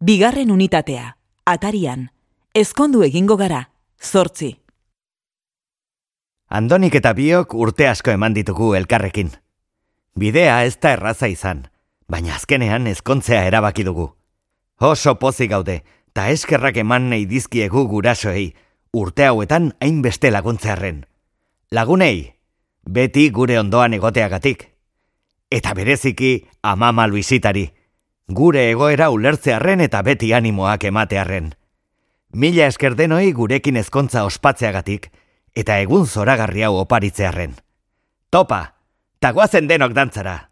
Bigarren unitatea, atarian, ezkondu egingo gara, zortzi. Andonik eta biok urte asko eman ditugu elkarrekin. Bidea ez da erraza izan, baina azkenean ezkontzea erabaki dugu. Oso pozi gaude, ta eskerrak eman nahi dizkiegu gurasoei, urte hauetan hainbeste laguntzearren. Lagunei, beti gure ondoan egoteagatik. Eta bereziki amama Luisitari, gure egoera ulertzearren eta beti animoak ematearren. Mila esker denoi gurekin ezkontza ospatzeagatik, eta egun zoragarri hau oparitzearren. Topa, tagoazen denok dantzara!